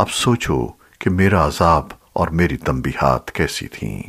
اب سوچو کہ میرا عذاب اور میری تنبیہات کیسی تھیں۔